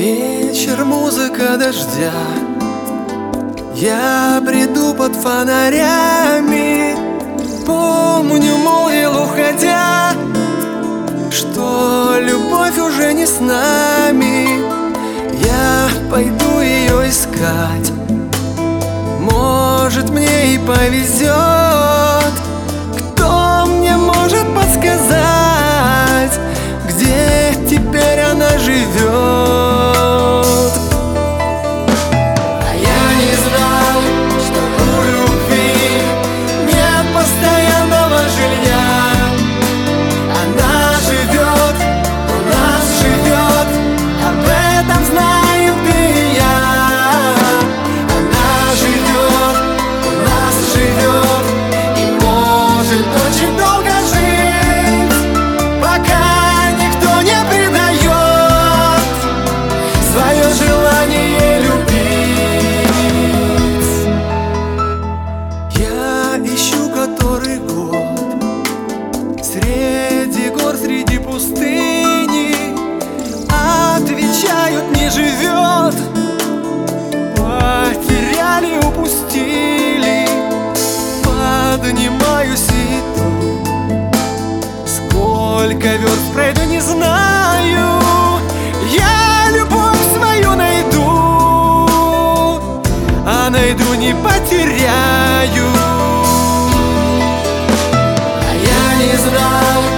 Вечер, музыка дождя. Я приду под фонарями. Помню, молвил, уходя Что любовь уже не с нами. Я пойду ее искать. Может, мне и повезет пустыни Отвечают, не живет. Потеряли, упустили Поднимаюсь и Сколько верст пройду, не знаю Я любовь свою найду. А найду, не потеряю. А я не знал,